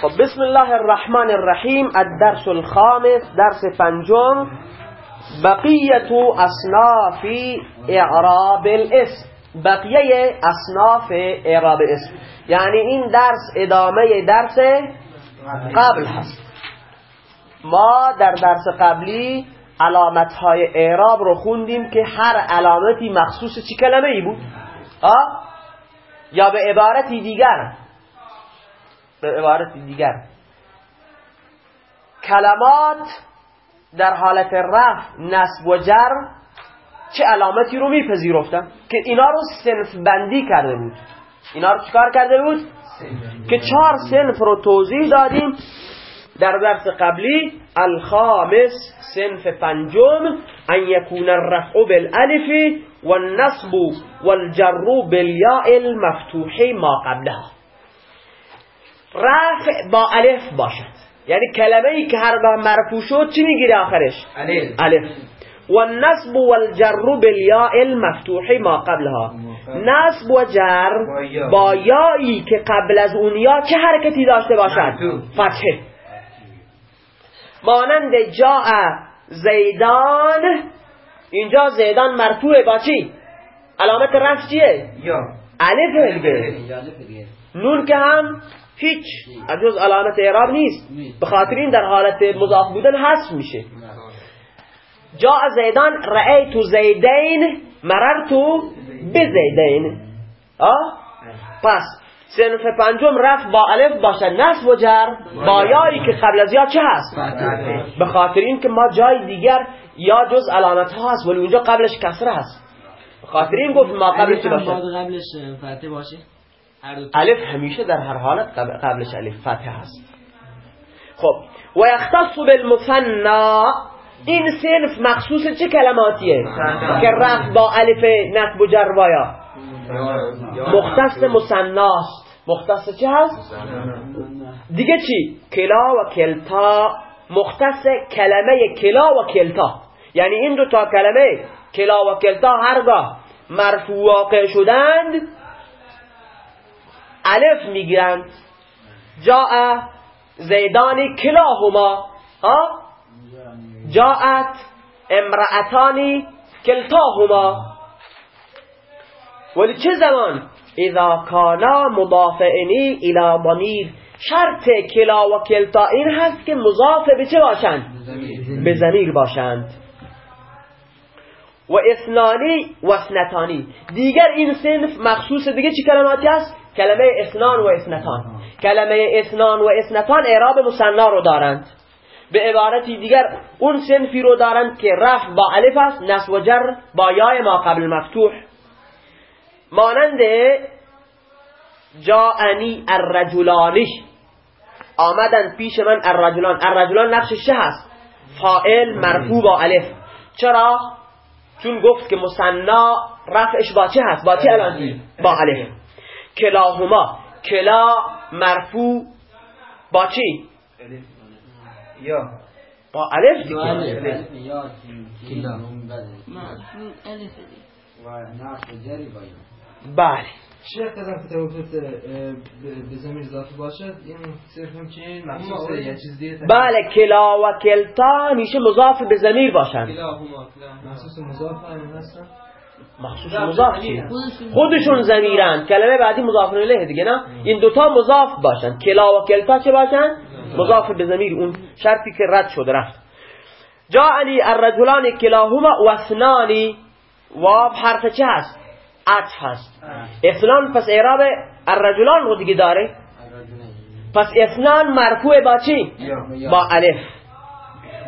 خب بسم الله الرحمن الرحیم الدرس الخامس درس پنجم بقیت اصناف اعراب الاسم. بقیه اصناف اعراب اسم. یعنی این درس ادامه درس قبل هست. ما در درس قبلی علامت های اعراب رو خوندیم که هر علامتی مخصوص چی کلمه ای بود؟ آه؟ یا به عبارتی دیگر؟ به عبارت دیگر. کلمات در حالت رفع نصب و جر چه علامتی رو میپذیرفتن؟ که اینا رو سنف بندی کرده بود. اینا رو چکار کرده بود؟ که چهار سنف رو توضیح دادیم. در درس قبلی الخامس سنف پنجم ان یکون الرفع بالالف والنصب والجر بالیاء المفتوح ما قبلها. رفع با الف باشد یعنی کلمه ای که هر بار مرفوع شد چی می‌گیره آخرش؟ الف. الف. والنصب والجر بالیاء المفتوح ما قبلها. نصب و جر با یایی که قبل از اون یا چه حرکتی داشته باشد؟ فتحه مانند جاء زیدان. اینجا زیدان مرفوع با چی؟ علامت رفع چیه؟ یا. الف دیگه نون که هم هیچ. جز علامت اعراب نیست. به خاطر این در حالت مضاف بودن حذف میشه. جا زیدان رأیت زیدین مررتو بزیدین. آه پس سنف پنجم رفت با الف باشه نصب و جر با یایی که قبل از یا چه هست؟ به خاطر این که ما جای دیگر یا جز علامت ها هست ولی اونجا قبلش کسره هست. به خاطر این گفت ما قبلش چه باشه؟ قبلش فتح باشه. الف همیشه در هر حالت قبل- قبلش الف فتح هست. خب و یختص بالمثنى این صنف مخصوص چه کلماتیه؟ که رفت با الف نصب و جر و یا مختص مثناست مختص چه هست؟ دیگه چی؟ کلا و کلتا. مختص کلمه کلا و کلتا. یعنی این دو تا کلمه کلا و کلتا هرگاه. مرفوع واقع شدند الف می‌گیرند. جاء زیدان کلاهما ها؟ جاءت امرأتان کلتاهما. ولی چه زمان؟ اذا کانا مضافعنی الى ضمیر. شرط کلا و کلتا این هست که مضاف به چه باشند؟ به ضمیر باشند. و اثنانی و اثنتانی. دیگر این صنف مخصوص دیگه چی کلماتی هست؟ کلمه اثنان و اثنتان. کلمه اثنان و اثنتان اعراب مصنا رو دارند. به عبارتی دیگر اون صنفی رو دارند که رفع با الف است نصب و جر با یای ما قبل مفتوح. مانند جاءنی الرجلانی. آمدن پیش من الرجلان. الرجلان نقشش چه هست فائل مرفوع با الف. چرا؟ چون گفت که مصنا رفعش با چه هست؟ با چه علامتی با الف کلاهما. کلا مرفوع. با چی؟ یا. با الف دیگه بله. که توقف به زمین اضافه باشد این صرف هم که مخصوص یه چیز دیگه بله کلا و کلتا همیشه مضاف به ضمیر باشند مخصوص مضاف هم هستن. مخصوص مضاف چی؟ خودشون ضمیرن کلمه بعدی مضاف الیه دیگه نه؟ این دوتا مضاف باشن. کلا و کلتا چه باشن؟ مضاف. به ضمیر اون شرطی که رد شده رفت. جاءنی الرجلان کلاهما و اثنانی. واب حرف چه هست؟ عطف هست. اثنان پس اعراب الرجلان رو دیگه داره. پس اثنان مرفوع با چی؟ با الف.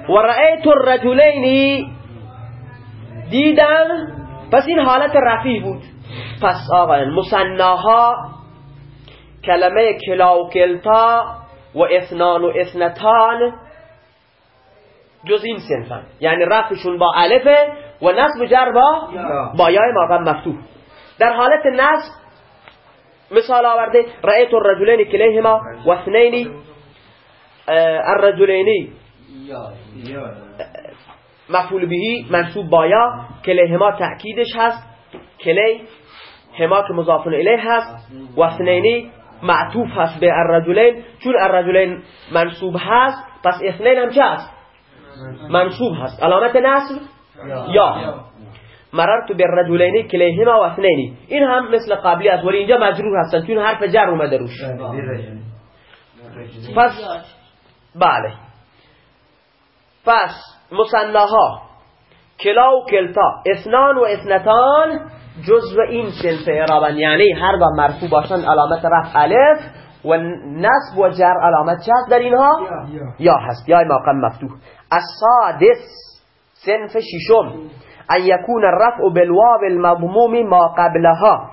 و رأیت الرجلین دیدم پس این حالت رفی بود. پس آقایان مصناها کلمه کلا و کلتا و اثنان و اثنتان جز این سنفن یعنی رفعشون با الفه و نصب جر با با یای ماقم مفتوح. در حالت نصب مثال آورده رأیت الرجلین کلیهما و اثنین الرجلینی. مفعول بهی منصوب با یا کلیهما تأکیدش هست کلی هما که مضاف الیه هست و اثنینی معطوف هست به الرجلین چون الرجلین منصوب هست پس اثنین هم چه هست؟ منصوب. هست. علامت نصب؟ یا. مررت بالرجلین کلیهما و اثنینی این هم مثل قبلی است. ولی اینجا مجرور هستن. چون حرف جر اومده روش. پس بله. پس مصناها کلا و کلتا. اثنان و اثنتان جزو این سنف اعرابن. یعنی هر با مرفوع باشن علامت رفع الف و نصب و جر علامت چه در اینها؟ یا هست. یا مقام مفتوح. السادس سنف ششم. أن یکون الرفع بالواو المضموم ما قبلها.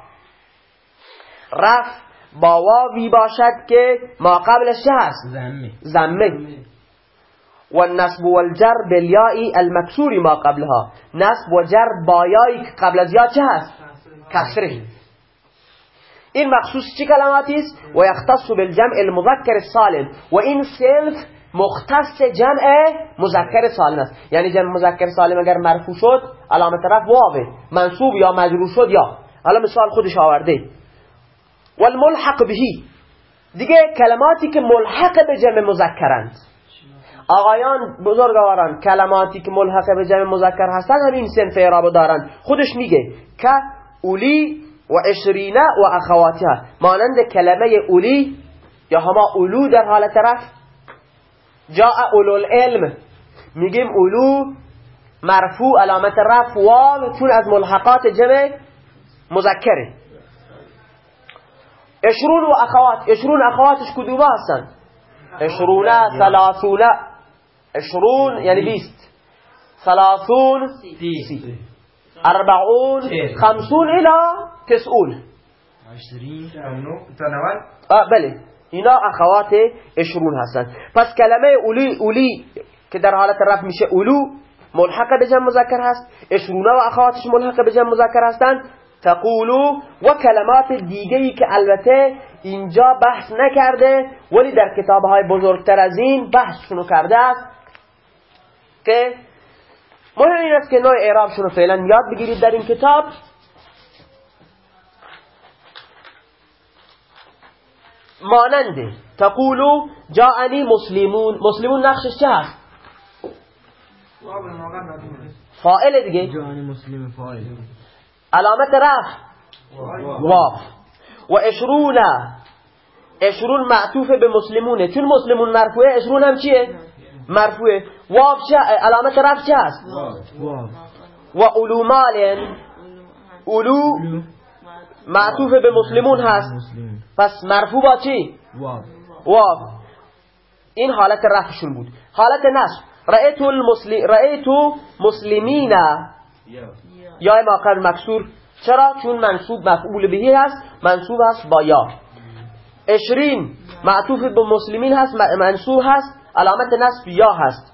رفع با واوی باشد که ما قبلش چه هست؟ زمه. زمه. والنصب والجر بالیاء المکسور ما قبلها. نصب و جر با یایی که قبل از یا چه هست کسره. این مخصوص چی کلماتی است؟ و یختص بالجمع المذکر السالم و این سلف مختص جمع مذکر سالم است. یعنی جمع مذکر سالم اگر مرفوع شد علامت رفع واوه. منصوب یا مجرور شد یا. حالا مثال خودش آورده. والملحق بهی. دیگه کلماتی که ملحق به جمع مذکرند. آقایان بزرگواران کلماتی که ملحق به جمع مذکر هستن همین سنف اعراب دارن. خودش میگه که اولی و عشرینه و اخواتها مانند کلمه اولی یا هما اولو در حالت رفع. جاء اولو العلم. میگیم اولو مرفوع علامت رفع واو چون از ملحقات جمع مذکره. عشرون و اخوات. عشرون اخواتش کدومه هستن؟ عشرونه ثلاثونه عشرون یعنی بیست. ثلاثون سی. اربعون خمسون الى تسعون. عشرین آه بله. اینا اخوات عشرون هستن. پس کلمه اولی اولی که در حالت رفع میشه اولو ملحق به جمع مذکر هست. عشرونه و اخواتش ملحق به جمع مذکر هستن. تقولو و کلمات دیگهی که البته اینجا بحث نکرده ولی در کتابهای بزرگتر از این بحثشونو کرده است که مهم این است که نوع اعرابشون رو فعلا یاد بگیرید در این کتاب. ماننده تقولو جاءنی مسلمون. مسلمون نقشش چه هست؟ فائل دیگه. جان مسلم فاعل. علامت رفع. واف و اشرون اشرون معطوف به مسلمونه. چون مسلمون مرفوعه اشرون هم چیه؟ مرفوعه. واف چه علامت رفع چه هست؟ و اولو مال اولو معطوف به مسلمون هست. پس مرفوع با چی؟ واو. این حالت رفعشون بود. حالت نصب. رأیتو المسلم رأیتو مسلمین. یا. ما قبل مکسور. چرا؟ چون منصوب مفعول بهی هست منصوب هست با یا. عشرین. معطوف به مسلمین هست منصوب هست علامت نصب یا هست.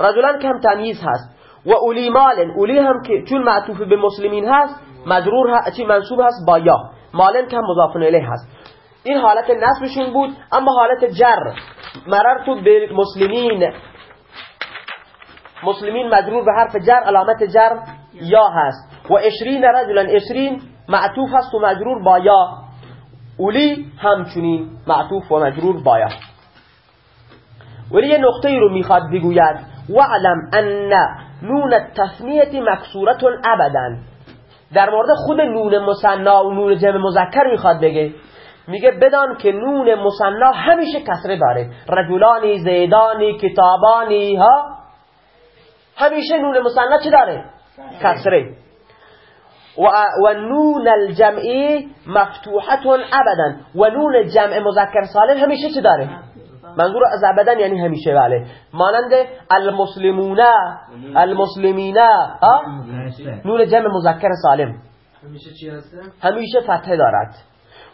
رجلان که هم تمییز هست. و اولی مالن اولی هم که چون معطوف به مسلمین هست مجرور. چی منصوب هست؟ با یا. مالن که مضاف الیه هست. این حالت نصبشون بود اما حالت جر. مررتو به مسلمین. مسلمین مجرور به حرف جر علامت جر یا هست. و اشرین رجلا اشرین معطوف هست و مجرور با یا. اولی همچنین معطوف و مجرور با یا. ولی نقطه رو می‌خواد بگوید. وعلم ان نون التثنیت مکسورت ابدا. در مورد خود نون مثنا و نون جمع مذکر می‌خواد بگه. میگه بدان که نون مثنا همیشه کسره داره. رجلانی زیدانی کتابانی ها؟ همیشه نون مثنا چی داره؟ کسره. و, و نون الجمعی مفتوحت ابدا. و نون جمع مذکر سالم همیشه چی داره؟ منظور از ابدا یعنی همیشه بله. مانند المسلمون المسلمین ها؟ متأسف. نون جمع مذکر سالم. همیشه چی؟ همیشه فتحه دارد.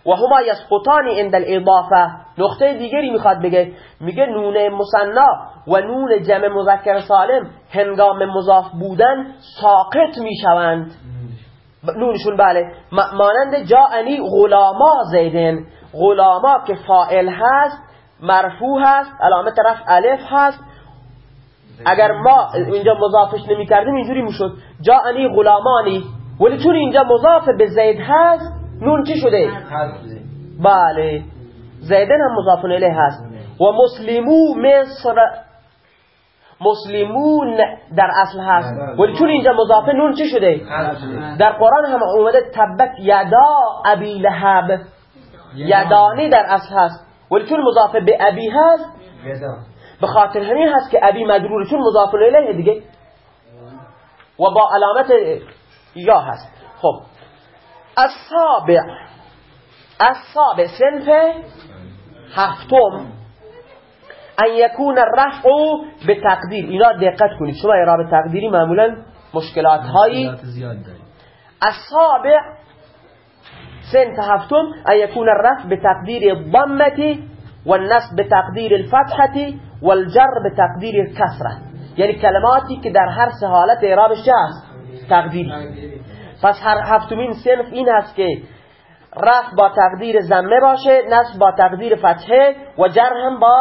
و هما یسقطان عند الاضافه. نقطه دیگری می‌خواد بگه. میگه نون مثنا و نون جمع مذکر سالم هنگام مضاف بودن ساقط می‌شوند. نونشون بله. مانند جاءنی غلاما زیدن. غلاما که فائل هست مرفوع هست علامت رفع الف هست. اگر ما اینجا مضافش نمی کردیم اینجوری می‌شد. جاءنی غلامانی. ولی چون اینجا مضاف به زید هست نون چی شده؟ بله. زیدن هم مضاف الیه هست. و مسلمو مصر مسلمون در اصل هست. ولی چون اینجا مضاف نون چی شده؟ در قرآن هم اومده تبت یدا ابی لهب. یدانی در اصل هست. ولی چون مضاف به ابی هست به خاطر همین هست که ابی مجرور چون مضاف الیه دیگه. و با علامت یا هست. خب. السابع. السابع سنف هفتم. ان یکون الرفع به تقدیر اینا دقت کنید. شما اعراب تقدیری معمولا مشکلات هایی السابع سنف هفتم ان یکون الرفع به تقدیر والنصب به تقدیر الفتحه والجر به تقدیر یعنی کلماتی که در هر سه حالت اعرابش چه هست تقدیری پس هر هفتمین این هست که رفع با تقدیر زمه باشه نصب با تقدیر فتحه و جر هم با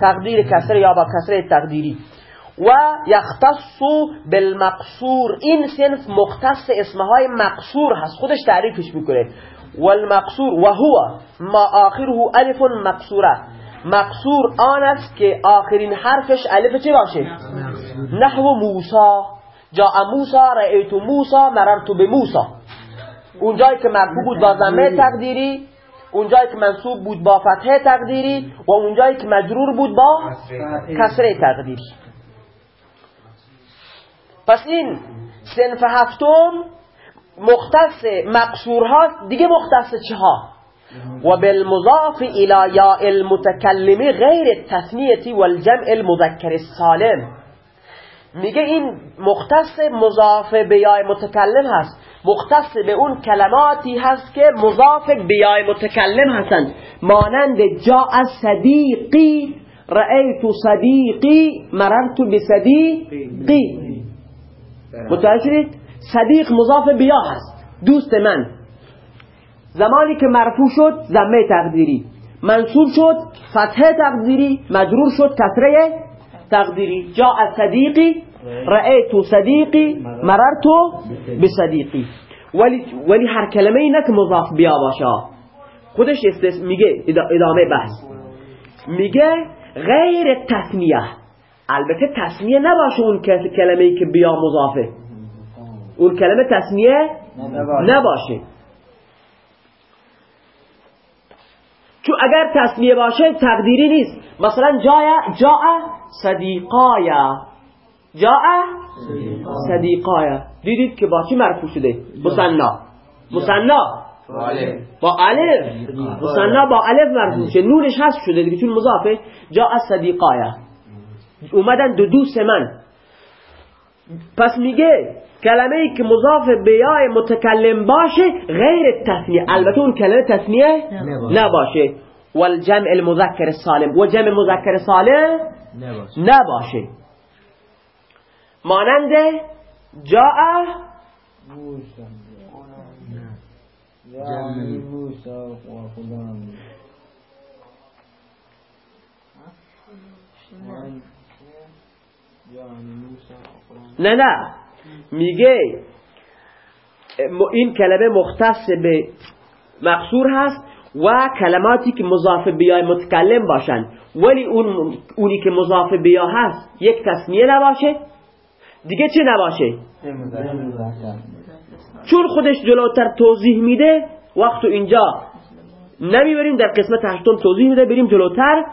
تقدیر کسره یا با کسره تقدیری. و یختص بالمقصور. این صنف مختص اسمهای مقصور هست. خودش تعریفش می‌کنه. والمقصور و هو. ما آخره الف مقصوره. مقصور آن است که آخرین حرفش الف چه باشه؟ نحو موسا جا موسا رأیتو موسا مررتو به موسا اونجایی که مرفوع بود با ضمه تقدیری اونجایی که منصوب بود با فتحه تقدیری و اونجایی که مجرور بود با کسره تقدیری پس این سنف هفتم مختص مقصور هاست دیگه مختص چه ها و بالمضاف الى یا المتکلم غیر التثنیه والجمع المذکر السالم. میگه این مختص مضاف به یا متکلم هست. مختص به اون کلماتی هست که مضاف به یا متکلم هستند. مانند جا صدیقی رأیت صدیقی مررت بصدیقی. متوجه صدیق مضاف به یا هست. دوست من. زمانی که مرفوع شد ضمه تقدیری. منصوب شد فتحه تقدیری. مجرور شد کسره تقدیری. جا صدیقی رأیتو صدیقی مررتو بصدیقی ولی, ولی هر کلمه ای نه که مضاف بیا باشه خودش میگه ادامه بحث. میگه غیر تسمیه البته تسمیه نباشه اون کلمه ای که بیا مضافه. اون کلمه تسمیه نباشه. چون اگر تسمیه باشه تقدیری نیست. مثلا جایا جا صدیقایا. جا صدیقایا. دیدید که با چی مرفوع شده؟ مصنا مصنا با الف. مصنا با الف. مرفوع شده نونش هست شده دیگه چون مضافه. جا صدیقایا. اومدن دو دوست من. پس میگه کلمه ای که مضاف به یای متکلم باشه غیر تثنیه البته اون کلمه تثنیه نباشه. والجمع المذکر سالم و جمع مذکر سالم نباشه. مانند جاء نه نه. میگه این کلمه مختص به مقصور هست و کلماتی که مضاف بیای متکلم باشن. ولی اون اونی که مضاف بیا هست یک تسمیه نباشه. دیگه چه نباشه؟ چون خودش جلوتر توضیح میده وقت اینجا نمی‌بریم در قسمت هشتم توضیح میده بریم جلوتر.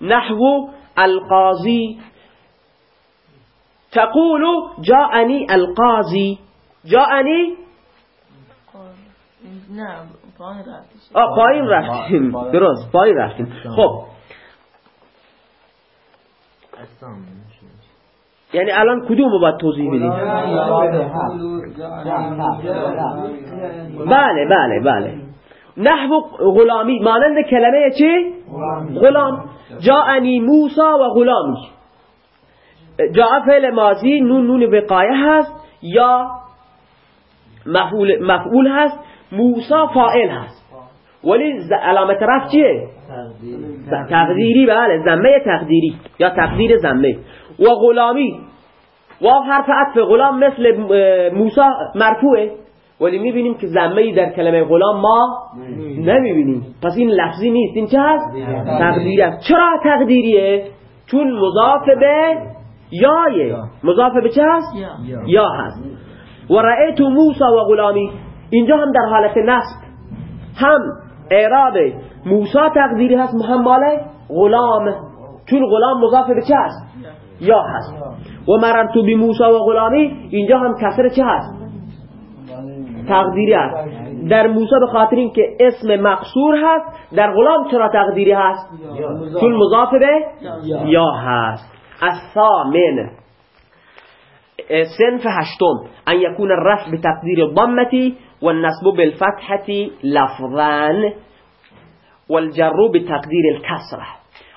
نحو القاضی تقول جاءني القاضي. جاءني نه پایین رفتیم. آه پایین رفتیم. درست پایین رفتیم. خب. یعنی الان کدوم رو باید توضیح بدیم؟ بله بله بله. نحو غلامی. مانند کلمه چی؟ غلام. جاءنی موسا و غلامی. جاء فعل ماضی نون نون وقایه هست یا مفعول, مفعول هست موسا فاعل هست. ولی علامت رفع چیه؟ تقدیری. بله زمه تقدیری یا تقدیر زمه و غلامی و حرف عطف غلام مثل موسا مرفوعه. ولی می‌بینیم که زمه در کلمه غلام ما نمی‌بینیم. پس این لفظی نیست. این چه هست؟ تقدیری. است چرا تقدیریه؟ چون مضاف به یایه مضاف به چه هست؟ یا. یا. هست. و رأیت موسی و غلامی. اینجا هم در حالت نصب. هم اعراب موسی تقدیری هست هم مال غلام. چون غلام مضاف به چه هست؟ یا هست. و مررت بی موسی و غلامی اینجا هم کسر چه هست؟ تقدیری هست. در موسی به خاطر اینکه اسم مقصور هست در غلام چرا تقدیری هست؟ چون مضاف به یا هست. الثامن. صنف هشتم. ان يكون الرفع بتقدير الضمة والنصب بالفتحة لفظا والجر بتقدير الكسرة.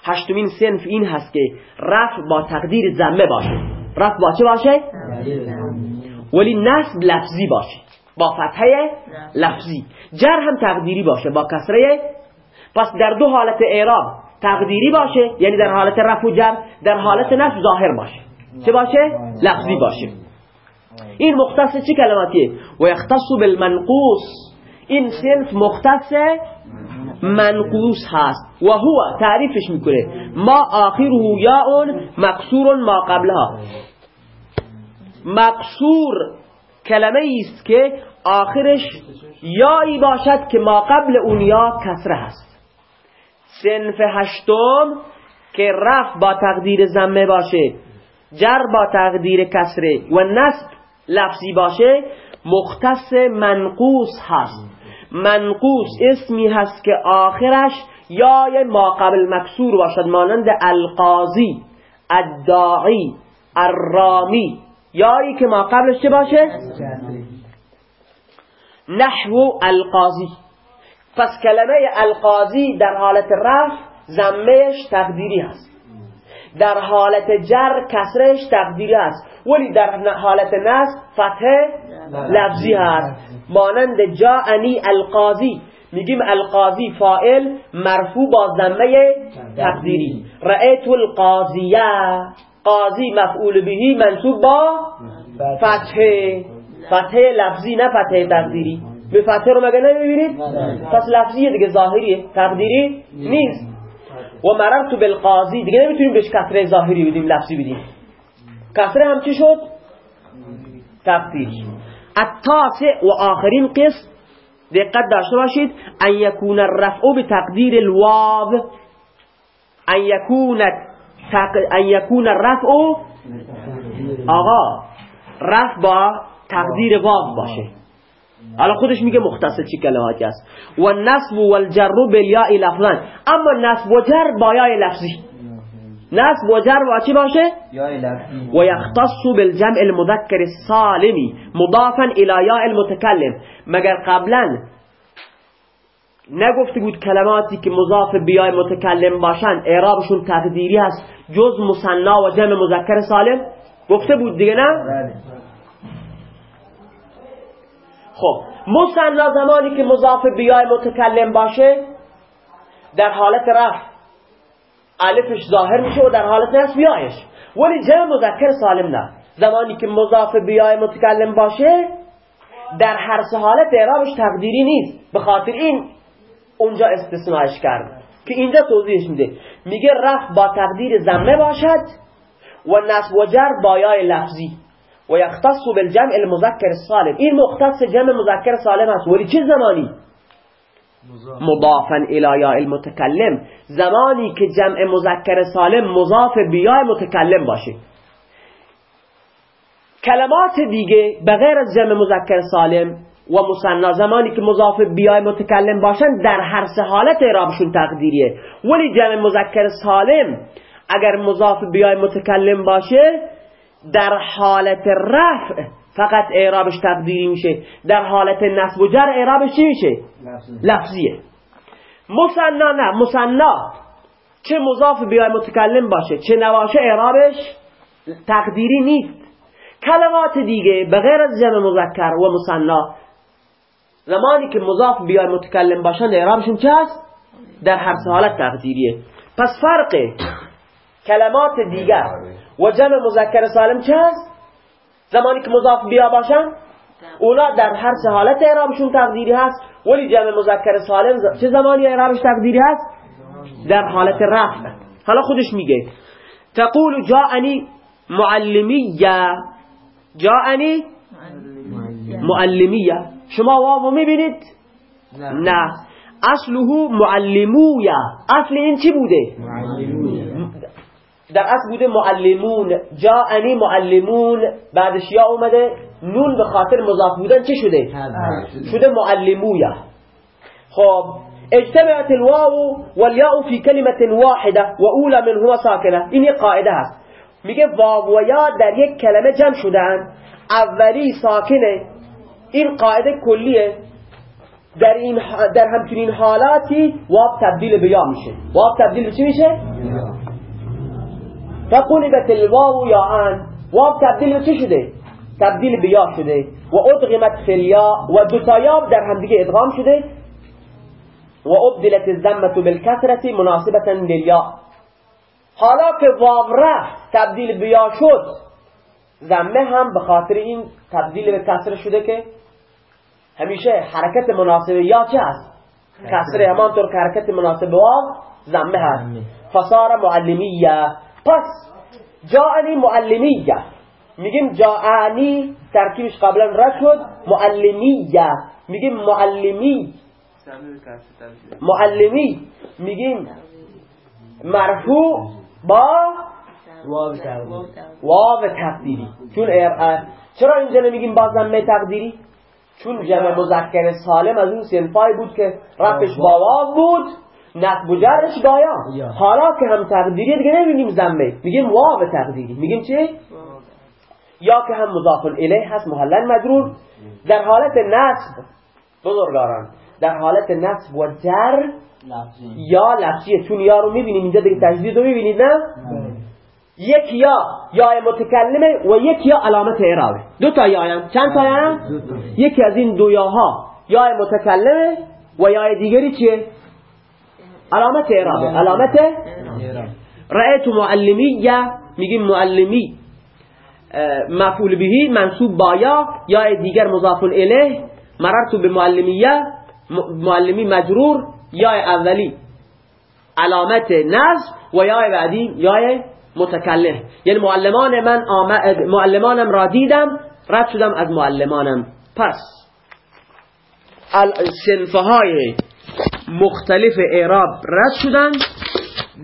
هشتمین صنف این هست که رفع با تقدیر زمه باشه. رفع با چه باشه؟ ولی نصب لفظی باشه. با فتحه لفظی. جر هم تقدیری باشه. با کسره. پس در دو حالت اعراب تقدیری باشه یعنی در حالت رفع و جر در حالت نصب ظاهر باشه. چه باشه؟ لفظی باشه. این مختص چه کلماتیه؟ و یختص بالمنقوص. این صنف مختص منقوص هست. و هو تعریفش می‌کنه. ما آخره یاون مقصور ما قبلها. مقصور کلمه است که آخرش یایی باشد که ما قبل اون یا کسره هست. صنف هشتم که رفع با تقدیر زمه باشه جر با تقدیر کسره و نصب لفظی باشه مختص منقوص هست. منقوص اسمی هست که آخرش یای ما قبل مکسور باشد مانند القاضی الداعی الرامی. یایی که ما قبلش چه باشه؟ نحو القاضی. پس کلمه القاضی در حالت رفع زمهش تقدیری هست. در حالت جر کسرش تقدیری هست. ولی در حالت نصب فتح لفظی هست. مانند جاءنی القاضی. میگیم القاضی فائل مرفوع با ضمه تقدیری. رأیت القاضیه. قاضی مفعول بهی منصوب با فتح. فتح لفظی نه فتح تقدیری. به رو مگه نمی‌بینید؟ پس لفظیه دیگه ظاهریه تقدیری نیست. و مررت بالقاضی دیگه نمی‌تونیم بهش کسره ظاهری بدیم لفظی بدیم. کسره هم چی شد؟ تقدیری التاسع و آخرین قسم دقت داشته باشید. ان یکون الرفع بتقدیر الواو. ان یکون تق... ان یکون الرفع. آقا رفع با تقدیر واو باشه. حالا خودش میگه مختصر چی کلماتی است و النصب والجر بالیاء لفظا اما نصب و جر با یای لفظی. نصب و جر با چی باشه؟ یا و یختص بالجمع المذکر السالمی مضافا الى یاء المتکلم. مگر قبلا نگفته بود کلماتی که مضاف بیای متکلم باشن اعرابشون تقدیری هست جز مصنا و جمع مذکر سالم؟ گفته بود دیگه نه؟ بله. خب مصنا زمانی که مضاف بیای متکلم باشه در حالت رفع. الفش ظاهر میشه و در حالت نصب یایش. ولی جمع مذکر سالم نه. زمانی که مضاف بیای متکلم باشه در هر سه حالت اعرابش تقدیری نیست. به خاطر این اونجا استثناش کرد. که اینجا توضیحش میده. میگه رفع با تقدیر زمه باشد و نصب و جر با یای لفظی. و یختص بالجمع المذکر السالم این مختص جمع مذکر سالم است ولی چه زمانی؟ مضافا الى یا المتکلم زمانی که جمع مذکر سالم مضاف بیای متکلم باشه. کلمات دیگه بغیر از جمع مذکر سالم و مثنا زمانی که مضاف بیای متکلم باشن در هر سه حالت اعرابشون تقدیریه. ولی جمع مذکر سالم اگر مضاف بیای متکلم باشه در حالت رفع فقط اعرابش تقدیری میشه. در حالت نصب و جر اعرابش چی میشه؟ لفظیه. مثنا نه مثنا چه مضاف بیای متکلم باشه چه نباشه اعرابش تقدیری نیست. کلمات دیگه بغیر از جمع مذکر و مثنا زمانی که مضاف بیای متکلم باشن اعرابشون چه هست؟ در هر حالت تقدیریه. پس فرق کلمات دیگر. و جمع مذکر سالم چه هست زمانی که مضاف بیا باشن؟ اونا در هر سه حالت اعرابشون تقدیری هست. ولی جمع مذکر سالم ز- چه زمانی اعرابش تقدیری هست؟ در حالت رفع. حالا خودش میگه. تقول جاءنی معلمیه. جاءنی معلمیه. شما واو می‌بینید؟ نه. اصله معلمویه. اصل این چی بوده؟ در اصل بوده معلمون. جاءنی معلمون. بعدش یا اومده. نون به خاطر مضاف بودن چه شده؟ شده معلمویه خب اجتمعت الواو والياء في كلمة واحدة وأولى منهما ساكنة این یک قاعده هست. میگه واو و یا در یک کلمه جمع شدن. اولی ساکنه. این قاعده کلیه. در این در همچنین حالاتی واو تبدیل به یا میشه. واو تبدیل به چی میشه؟ فقلبت الواو یا ان واو تبدیل به چی شده؟ تبدیل به یا شده. و ادغمت فی الیا. و دو تا یا در همدیگه ادغام شده. و ابدلت الزمه بالکسرة مناسبتا للیا. حالا که واو رفت تبدیل به یا شد زمه هم به خاطر این تبدیل به کسره شده که همیشه حرکت مناسب یا چه هست؟ کسره همانطور که حرکت مناسب واو زمه هست. فصار معلمیه. پس جاءنی معلمیه. میگیم جاءنی ترکیبش قبلا رد شد. معلمیه. میگیم معلمی. معلمی. میگیم مرفوع با واو تقدیری. چون چرا اینجا نمیگیم با ضمه تقدیری؟ چون جمع مذکر سالم از اون سنفای بود که رفش با واو بود. نصب و جرش با یا یا. حالا که هم تقدیری دیگه نمیگیم ضمه. میگیم واو تقدیری. میگیم چی؟ یا که هم مضاف الیه هست محلن مجرور. در حالت نصب بزرگاران در حالت نصب و جر یا لفظیه چون یا رو می‌بینیم. اینجا دیگه تجدید رو می‌بینید نه؟ یک یا یا متکلمه و یک یا علامت اعرابه. دو تا یا. چند تا یا؟ یکی از این دو یاها یا متکلمه و یا دیگری چیه؟ علامت اعرابه علامت رأیت معلمیه میگیم معلمی مفعول بهی منصوب با یا یا دیگر مضاف الیه مررت به معلمیه معلمی مجرور یا اولی. علامت نصب و یا بعدی یا متکلم. یعنی معلمان من آمد معلمانم را دیدم رد شدم از معلمانم. پس های مختلف اعراب رد شدن.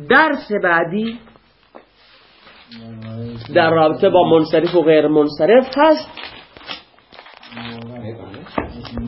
درس بعدی در رابطه با منصرف و غیر منصرف هست.